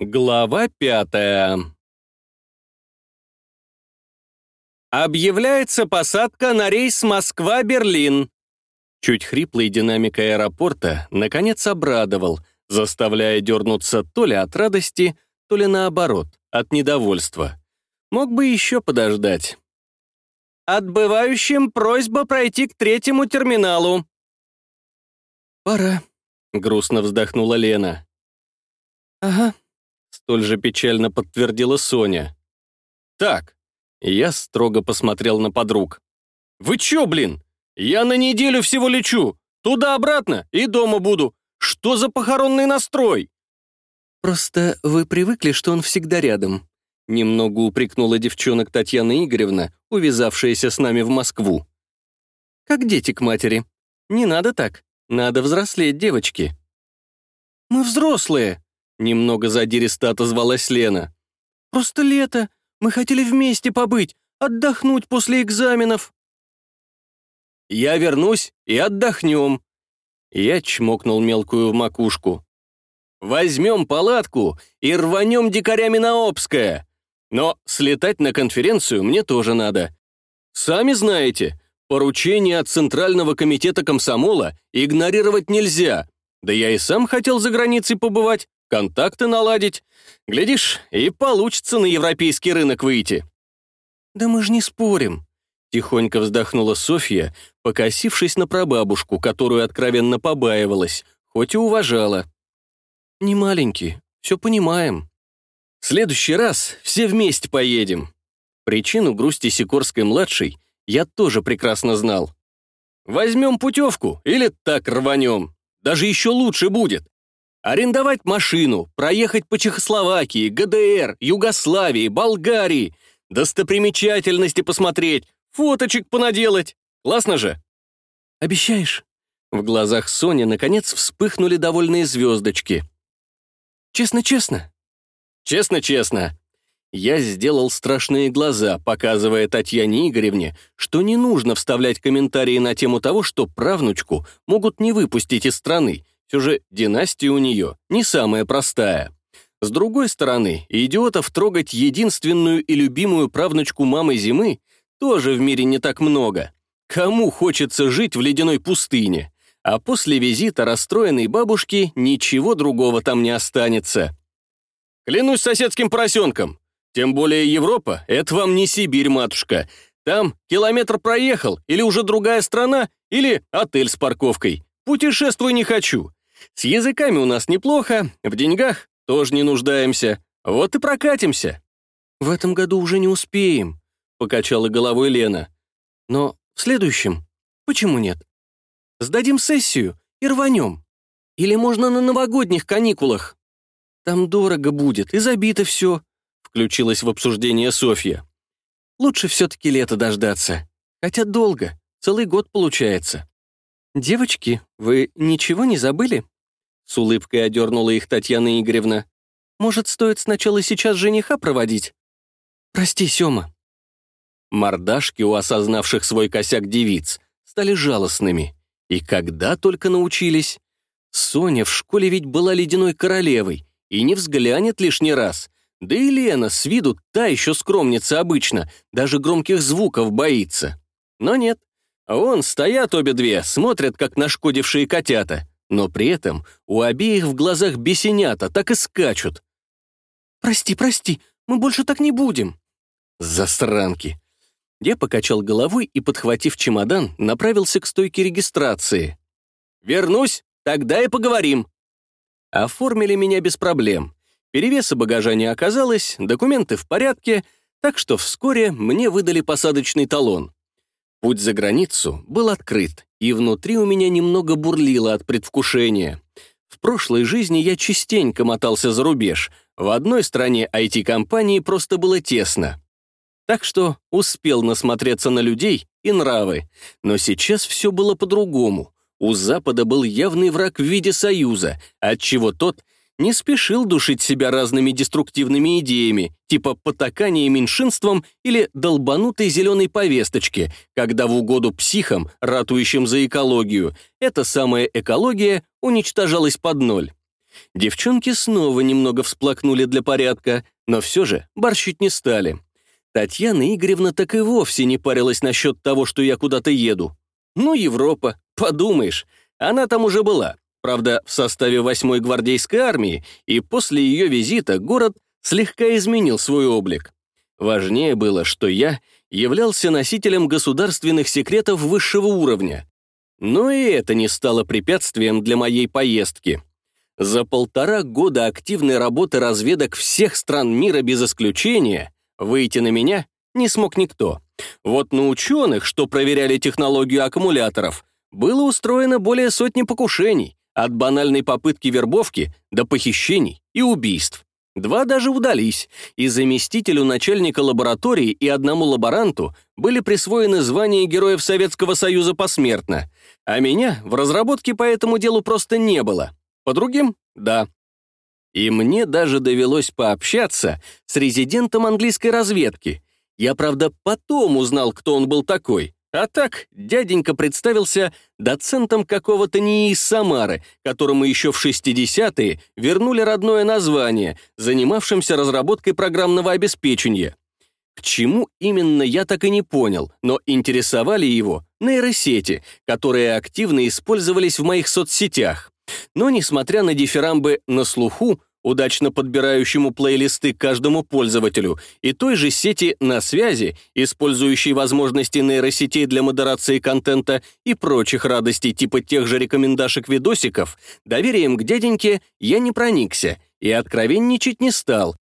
Глава пятая Объявляется посадка на рейс Москва-Берлин. Чуть хриплый динамик аэропорта наконец обрадовал, заставляя дернуться то ли от радости, то ли наоборот, от недовольства. Мог бы еще подождать. Отбывающим просьба пройти к третьему терминалу. «Пора», — грустно вздохнула Лена. «Ага», Столь же печально подтвердила Соня. «Так», — я строго посмотрел на подруг. «Вы чё, блин? Я на неделю всего лечу. Туда-обратно и дома буду. Что за похоронный настрой?» «Просто вы привыкли, что он всегда рядом», — немного упрекнула девчонок Татьяна Игоревна, увязавшаяся с нами в Москву. «Как дети к матери. Не надо так. Надо взрослеть, девочки». «Мы взрослые», Немного задиристо отозвалась Лена. «Просто лето. Мы хотели вместе побыть, отдохнуть после экзаменов». «Я вернусь и отдохнем». Я чмокнул мелкую в макушку. «Возьмем палатку и рванем дикарями на Обское. Но слетать на конференцию мне тоже надо. Сами знаете, поручение от Центрального комитета комсомола игнорировать нельзя. Да я и сам хотел за границей побывать контакты наладить. Глядишь, и получится на европейский рынок выйти». «Да мы же не спорим», — тихонько вздохнула Софья, покосившись на прабабушку, которую откровенно побаивалась, хоть и уважала. «Не маленький, все понимаем. В следующий раз все вместе поедем». Причину грусти Сикорской-младшей я тоже прекрасно знал. «Возьмем путевку или так рванем. Даже еще лучше будет. Арендовать машину, проехать по Чехословакии, ГДР, Югославии, Болгарии, достопримечательности посмотреть, фоточек понаделать. Классно же? Обещаешь? В глазах Сони наконец вспыхнули довольные звездочки. Честно-честно? Честно-честно. Я сделал страшные глаза, показывая Татьяне Игоревне, что не нужно вставлять комментарии на тему того, что правнучку могут не выпустить из страны, все же династия у нее не самая простая. С другой стороны, идиотов трогать единственную и любимую правнучку мамы зимы тоже в мире не так много. Кому хочется жить в ледяной пустыне? А после визита расстроенной бабушки ничего другого там не останется. Клянусь соседским поросенком. Тем более Европа — это вам не Сибирь, матушка. Там километр проехал, или уже другая страна, или отель с парковкой. Путешествуй не хочу. С языками у нас неплохо, в деньгах тоже не нуждаемся. Вот и прокатимся». «В этом году уже не успеем», — покачала головой Лена. «Но в следующем почему нет? Сдадим сессию и рванем. Или можно на новогодних каникулах? Там дорого будет и забито все», — включилась в обсуждение Софья. «Лучше все-таки лето дождаться. Хотя долго, целый год получается». «Девочки, вы ничего не забыли?» С улыбкой одернула их Татьяна Игоревна. «Может, стоит сначала сейчас жениха проводить?» «Прости, Сёма». Мордашки у осознавших свой косяк девиц стали жалостными. И когда только научились. Соня в школе ведь была ледяной королевой и не взглянет лишний раз. Да и Лена с виду та еще скромница обычно, даже громких звуков боится. Но нет. Вон стоят обе две, смотрят, как нашкодившие котята но при этом у обеих в глазах бесенята так и скачут. «Прости, прости, мы больше так не будем». Засранки. Я покачал головой и, подхватив чемодан, направился к стойке регистрации. «Вернусь, тогда и поговорим». Оформили меня без проблем. Перевеса багажа не оказалось, документы в порядке, так что вскоре мне выдали посадочный талон. Путь за границу был открыт, и внутри у меня немного бурлило от предвкушения. В прошлой жизни я частенько мотался за рубеж. В одной стране IT-компании просто было тесно. Так что успел насмотреться на людей и нравы. Но сейчас все было по-другому. У Запада был явный враг в виде Союза, отчего тот не спешил душить себя разными деструктивными идеями, типа потакания меньшинством или долбанутой зеленой повесточки, когда в угоду психам, ратующим за экологию, эта самая экология уничтожалась под ноль. Девчонки снова немного всплакнули для порядка, но все же борщить не стали. Татьяна Игоревна так и вовсе не парилась насчет того, что я куда-то еду. Ну, Европа, подумаешь, она там уже была. Правда, в составе 8-й гвардейской армии, и после ее визита город слегка изменил свой облик. Важнее было, что я являлся носителем государственных секретов высшего уровня. Но и это не стало препятствием для моей поездки. За полтора года активной работы разведок всех стран мира без исключения выйти на меня не смог никто. Вот на ученых, что проверяли технологию аккумуляторов, было устроено более сотни покушений, от банальной попытки вербовки до похищений и убийств. Два даже удались, и заместителю начальника лаборатории и одному лаборанту были присвоены звания Героев Советского Союза посмертно, а меня в разработке по этому делу просто не было. По другим — да. И мне даже довелось пообщаться с резидентом английской разведки. Я, правда, потом узнал, кто он был такой. А так, дяденька представился доцентом какого-то НИИ Самары, которому еще в 60-е вернули родное название, занимавшимся разработкой программного обеспечения. К чему именно я так и не понял, но интересовали его нейросети, которые активно использовались в моих соцсетях. Но, несмотря на дифирамбы на слуху, удачно подбирающему плейлисты каждому пользователю, и той же сети на связи, использующей возможности нейросетей для модерации контента и прочих радостей типа тех же рекомендашек видосиков, доверием к дяденьке я не проникся и откровенничать не стал,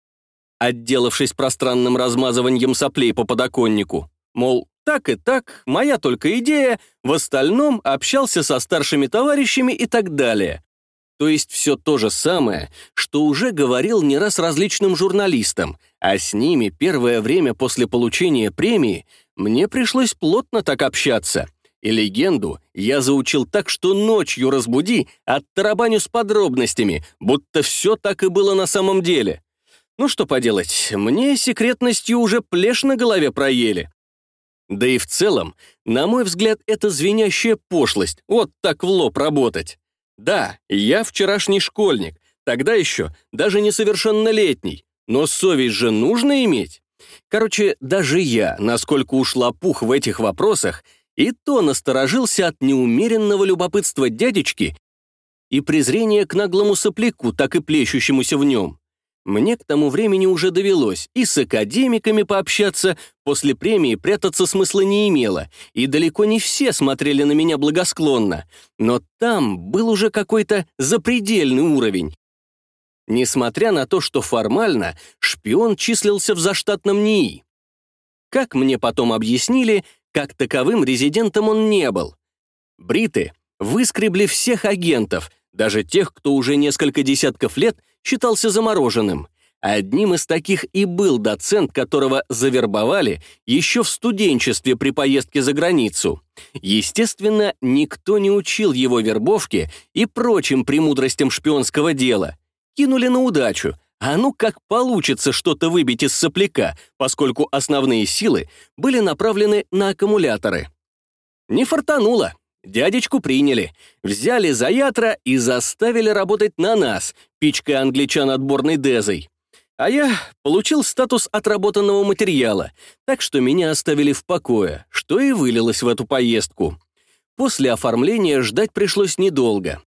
отделавшись пространным размазыванием соплей по подоконнику. Мол, так и так, моя только идея, в остальном общался со старшими товарищами и так далее. То есть все то же самое, что уже говорил не раз различным журналистам, а с ними первое время после получения премии мне пришлось плотно так общаться. И легенду я заучил так, что ночью разбуди, оттарабаню с подробностями, будто все так и было на самом деле. Ну что поделать, мне секретностью уже плешь на голове проели. Да и в целом, на мой взгляд, это звенящая пошлость, вот так в лоб работать. Да, я вчерашний школьник, тогда еще даже несовершеннолетний, но совесть же нужно иметь. Короче, даже я, насколько ушла пух в этих вопросах, и то насторожился от неумеренного любопытства дядечки и презрения к наглому сопляку, так и плещущемуся в нем. Мне к тому времени уже довелось и с академиками пообщаться, после премии прятаться смысла не имело, и далеко не все смотрели на меня благосклонно, но там был уже какой-то запредельный уровень. Несмотря на то, что формально шпион числился в заштатном НИИ. Как мне потом объяснили, как таковым резидентом он не был. Бриты выскребли всех агентов, даже тех, кто уже несколько десятков лет считался замороженным. Одним из таких и был доцент, которого завербовали еще в студенчестве при поездке за границу. Естественно, никто не учил его вербовке и прочим премудростям шпионского дела. Кинули на удачу, а ну как получится что-то выбить из сопляка, поскольку основные силы были направлены на аккумуляторы. Не фартануло. Дядечку приняли, взяли за ятра и заставили работать на нас, пичкой англичан отборной дезой. А я получил статус отработанного материала, так что меня оставили в покое, что и вылилось в эту поездку. После оформления ждать пришлось недолго.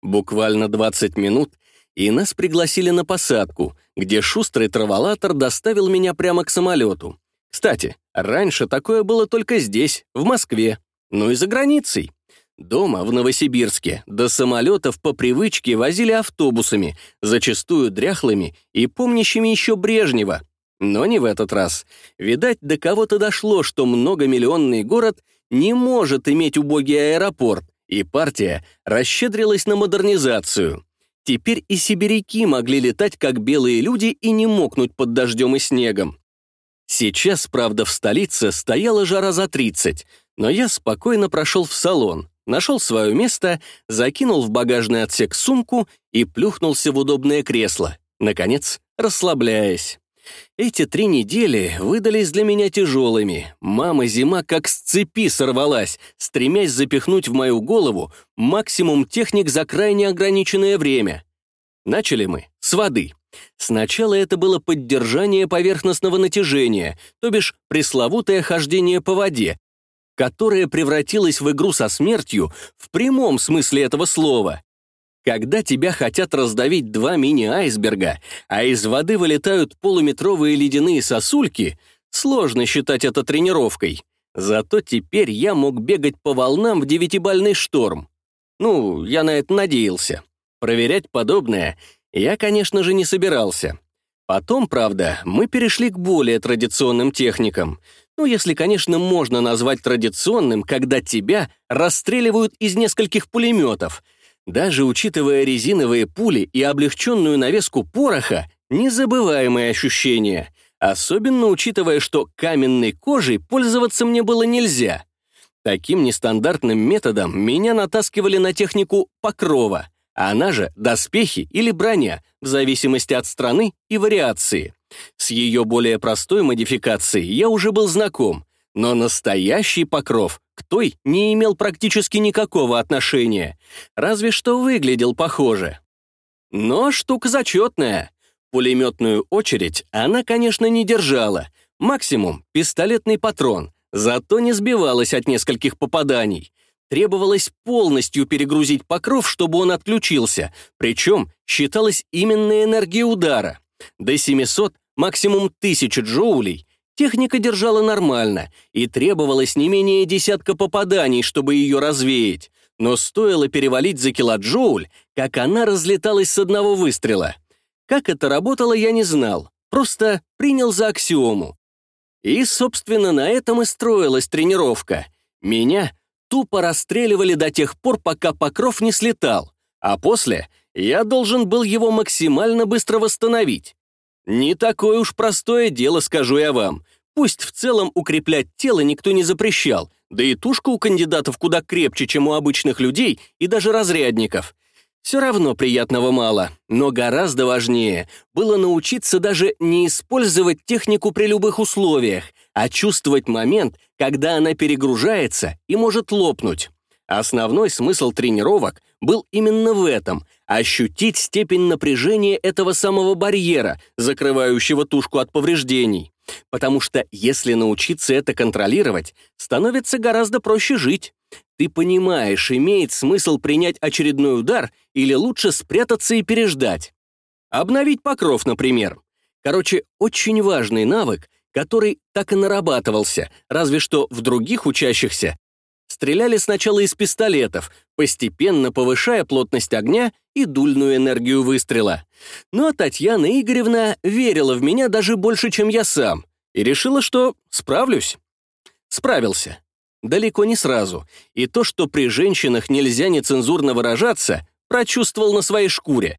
Буквально 20 минут, и нас пригласили на посадку, где шустрый траволатор доставил меня прямо к самолету. Кстати, раньше такое было только здесь, в Москве ну и за границей. Дома, в Новосибирске, до самолетов по привычке возили автобусами, зачастую дряхлыми и помнящими еще Брежнева. Но не в этот раз. Видать, до кого-то дошло, что многомиллионный город не может иметь убогий аэропорт, и партия расщедрилась на модернизацию. Теперь и сибиряки могли летать как белые люди и не мокнуть под дождем и снегом. Сейчас, правда, в столице стояла жара за 30, но я спокойно прошел в салон, нашел свое место, закинул в багажный отсек сумку и плюхнулся в удобное кресло, наконец, расслабляясь. Эти три недели выдались для меня тяжелыми. Мама зима как с цепи сорвалась, стремясь запихнуть в мою голову максимум техник за крайне ограниченное время. Начали мы с воды. Сначала это было поддержание поверхностного натяжения, то бишь пресловутое хождение по воде, которое превратилось в игру со смертью в прямом смысле этого слова. Когда тебя хотят раздавить два мини-айсберга, а из воды вылетают полуметровые ледяные сосульки, сложно считать это тренировкой. Зато теперь я мог бегать по волнам в девятибальный шторм. Ну, я на это надеялся. Проверять подобное я, конечно же, не собирался. Потом, правда, мы перешли к более традиционным техникам. Ну, если, конечно, можно назвать традиционным, когда тебя расстреливают из нескольких пулеметов. Даже учитывая резиновые пули и облегченную навеску пороха, незабываемые ощущения. Особенно учитывая, что каменной кожей пользоваться мне было нельзя. Таким нестандартным методом меня натаскивали на технику покрова, она же доспехи или броня, в зависимости от страны и вариации. С ее более простой модификацией я уже был знаком, но настоящий покров к той не имел практически никакого отношения, разве что выглядел похоже. Но штука зачетная. Пулеметную очередь она, конечно, не держала. Максимум — пистолетный патрон, зато не сбивалась от нескольких попаданий. Требовалось полностью перегрузить покров, чтобы он отключился, причем считалась именно энергия удара. До 700, максимум 1000 джоулей техника держала нормально, и требовалось не менее десятка попаданий, чтобы ее развеять. Но стоило перевалить за килоджоуль, как она разлеталась с одного выстрела. Как это работало, я не знал, просто принял за аксиому. И, собственно, на этом и строилась тренировка. Меня тупо расстреливали до тех пор, пока покров не слетал, а после я должен был его максимально быстро восстановить. Не такое уж простое дело, скажу я вам. Пусть в целом укреплять тело никто не запрещал, да и тушка у кандидатов куда крепче, чем у обычных людей и даже разрядников. Все равно приятного мало, но гораздо важнее было научиться даже не использовать технику при любых условиях, а чувствовать момент, когда она перегружается и может лопнуть. Основной смысл тренировок был именно в этом — ощутить степень напряжения этого самого барьера, закрывающего тушку от повреждений. Потому что если научиться это контролировать, становится гораздо проще жить. Ты понимаешь, имеет смысл принять очередной удар или лучше спрятаться и переждать. Обновить покров, например. Короче, очень важный навык, который так и нарабатывался, разве что в других учащихся стреляли сначала из пистолетов, постепенно повышая плотность огня и дульную энергию выстрела. Но Татьяна Игоревна верила в меня даже больше, чем я сам, и решила, что справлюсь. Справился. Далеко не сразу. И то, что при женщинах нельзя нецензурно выражаться, прочувствовал на своей шкуре.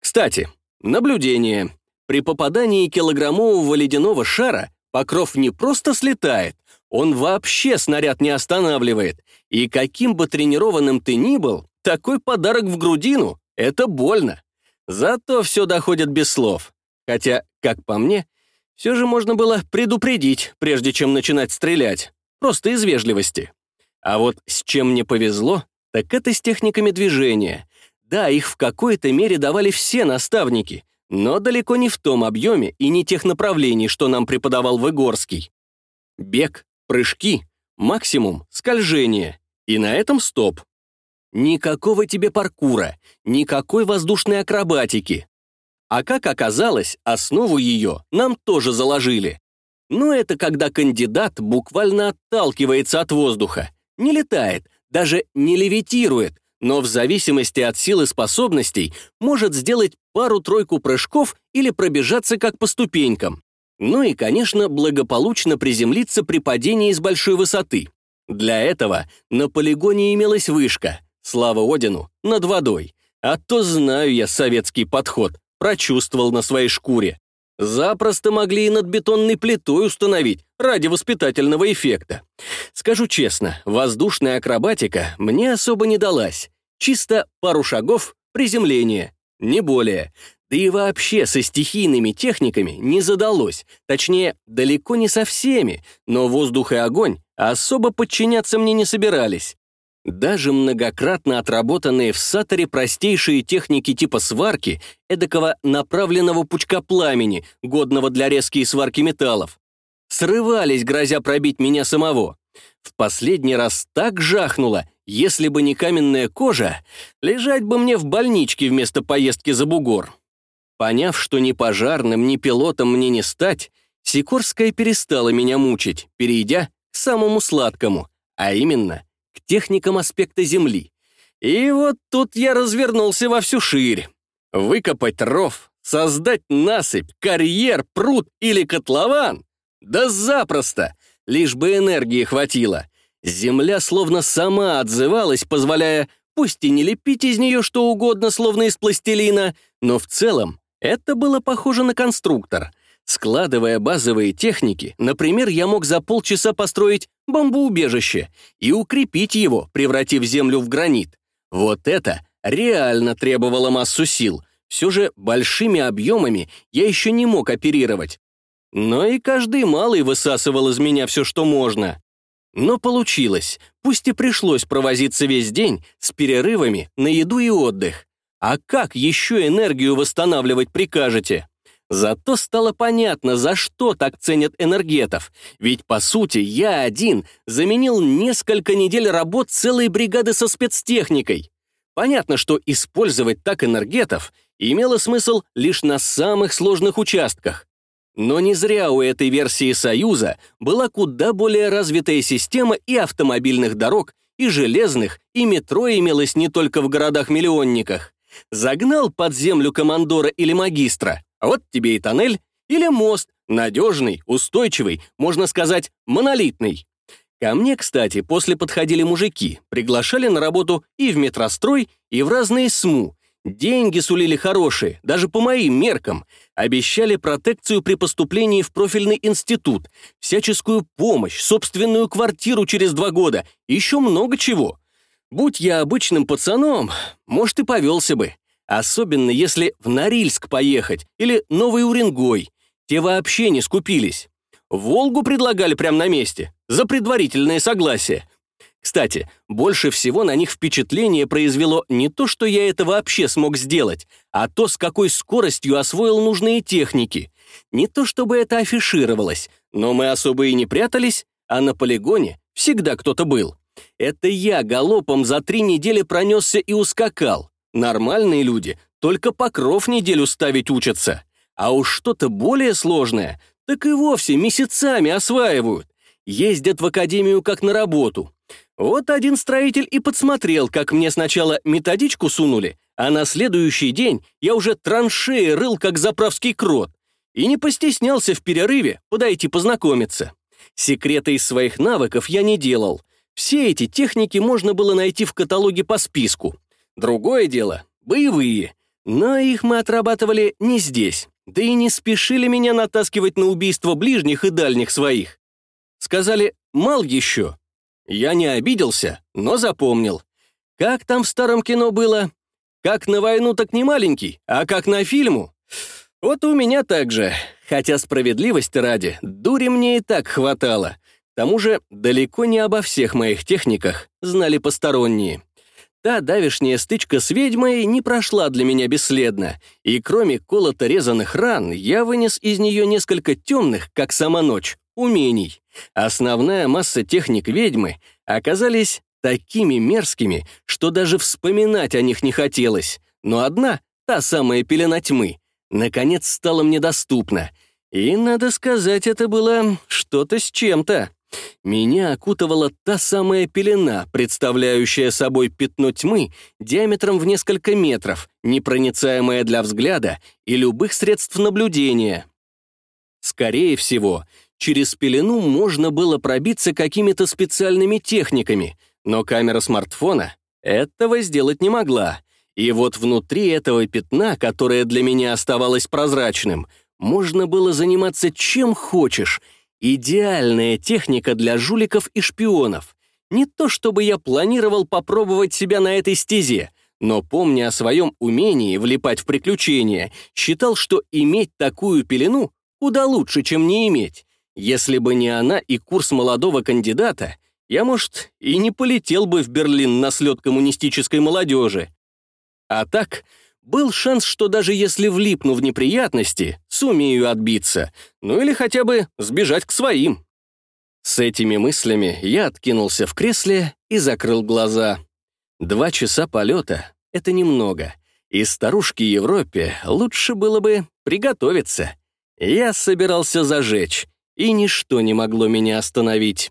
Кстати, наблюдение. При попадании килограммового ледяного шара покров не просто слетает, он вообще снаряд не останавливает. И каким бы тренированным ты ни был, такой подарок в грудину — это больно. Зато все доходит без слов. Хотя, как по мне, все же можно было предупредить, прежде чем начинать стрелять. Просто из вежливости. А вот с чем мне повезло, так это с техниками движения. Да, их в какой-то мере давали все наставники — но далеко не в том объеме и не тех направлений, что нам преподавал Выгорский. Бег, прыжки, максимум скольжение. И на этом стоп. Никакого тебе паркура, никакой воздушной акробатики. А как оказалось, основу ее нам тоже заложили. Но это когда кандидат буквально отталкивается от воздуха, не летает, даже не левитирует, но в зависимости от силы способностей может сделать пару-тройку прыжков или пробежаться как по ступенькам. Ну и, конечно, благополучно приземлиться при падении с большой высоты. Для этого на полигоне имелась вышка, слава Одину, над водой. А то знаю я советский подход, прочувствовал на своей шкуре. Запросто могли и над бетонной плитой установить ради воспитательного эффекта. Скажу честно, воздушная акробатика мне особо не далась. Чисто пару шагов, приземление, не более. Да и вообще со стихийными техниками не задалось, точнее, далеко не со всеми, но воздух и огонь особо подчиняться мне не собирались. Даже многократно отработанные в саторе простейшие техники типа сварки, эдакого направленного пучка пламени, годного для резки и сварки металлов, срывались, грозя пробить меня самого. В последний раз так жахнуло, если бы не каменная кожа, лежать бы мне в больничке вместо поездки за бугор. Поняв, что ни пожарным, ни пилотом мне не стать, Сикорская перестала меня мучить, перейдя к самому сладкому, а именно к техникам аспекта Земли. И вот тут я развернулся во всю ширь. Выкопать ров, создать насыпь, карьер, пруд или котлован? Да запросто, лишь бы энергии хватило. Земля словно сама отзывалась, позволяя, пусть и не лепить из нее что угодно, словно из пластилина, но в целом это было похоже на конструктор. Складывая базовые техники, например, я мог за полчаса построить бомбоубежище и укрепить его, превратив землю в гранит. Вот это реально требовало массу сил. Все же большими объемами я еще не мог оперировать. Но и каждый малый высасывал из меня все, что можно. Но получилось, пусть и пришлось провозиться весь день с перерывами на еду и отдых. А как еще энергию восстанавливать прикажете? Зато стало понятно, за что так ценят энергетов. Ведь, по сути, я один заменил несколько недель работ целой бригады со спецтехникой. Понятно, что использовать так энергетов имело смысл лишь на самых сложных участках. Но не зря у этой версии «Союза» была куда более развитая система и автомобильных дорог, и железных, и метро имелось не только в городах-миллионниках. Загнал под землю командора или магистра, вот тебе и тоннель, или мост, надежный, устойчивый, можно сказать, монолитный. Ко мне, кстати, после подходили мужики, приглашали на работу и в метрострой, и в разные СМУ. Деньги сулили хорошие, даже по моим меркам. Обещали протекцию при поступлении в профильный институт, всяческую помощь, собственную квартиру через два года, еще много чего. Будь я обычным пацаном, может, и повелся бы. Особенно если в Норильск поехать или Новый Уренгой. Те вообще не скупились. Волгу предлагали прямо на месте, за предварительное согласие. Кстати, больше всего на них впечатление произвело не то, что я это вообще смог сделать, а то, с какой скоростью освоил нужные техники. Не то, чтобы это афишировалось, но мы особо и не прятались, а на полигоне всегда кто-то был. Это я галопом за три недели пронесся и ускакал. Нормальные люди только покров неделю ставить учатся. А уж что-то более сложное, так и вовсе месяцами осваивают. Ездят в академию как на работу. Вот один строитель и подсмотрел, как мне сначала методичку сунули, а на следующий день я уже траншеи рыл, как заправский крот, и не постеснялся в перерыве подойти познакомиться. Секреты из своих навыков я не делал — все эти техники можно было найти в каталоге по списку. Другое дело — боевые. Но их мы отрабатывали не здесь, да и не спешили меня натаскивать на убийство ближних и дальних своих. Сказали «мал еще». Я не обиделся, но запомнил. Как там в старом кино было? Как на войну, так не маленький, а как на фильму? Вот у меня так же. Хотя справедливости ради, дури мне и так хватало. К тому же далеко не обо всех моих техниках знали посторонние. Та давишняя стычка с ведьмой не прошла для меня бесследно, и кроме колото-резанных ран, я вынес из нее несколько темных, как сама ночь, умений. Основная масса техник ведьмы оказались такими мерзкими, что даже вспоминать о них не хотелось. Но одна, та самая пелена тьмы, наконец стала мне доступна. И, надо сказать, это было что-то с чем-то. Меня окутывала та самая пелена, представляющая собой пятно тьмы диаметром в несколько метров, непроницаемое для взгляда и любых средств наблюдения. Скорее всего, через пелену можно было пробиться какими-то специальными техниками, но камера смартфона этого сделать не могла. И вот внутри этого пятна, которое для меня оставалось прозрачным, можно было заниматься чем хочешь — Идеальная техника для жуликов и шпионов. Не то чтобы я планировал попробовать себя на этой стезе, но, помня о своем умении влипать в приключения, считал, что иметь такую пелену куда лучше, чем не иметь. Если бы не она и курс молодого кандидата, я, может, и не полетел бы в Берлин на слет коммунистической молодежи. А так, был шанс, что даже если влипну в неприятности, сумею отбиться, ну или хотя бы сбежать к своим. С этими мыслями я откинулся в кресле и закрыл глаза. Два часа полета — это немного, и старушке Европе лучше было бы приготовиться. Я собирался зажечь, и ничто не могло меня остановить.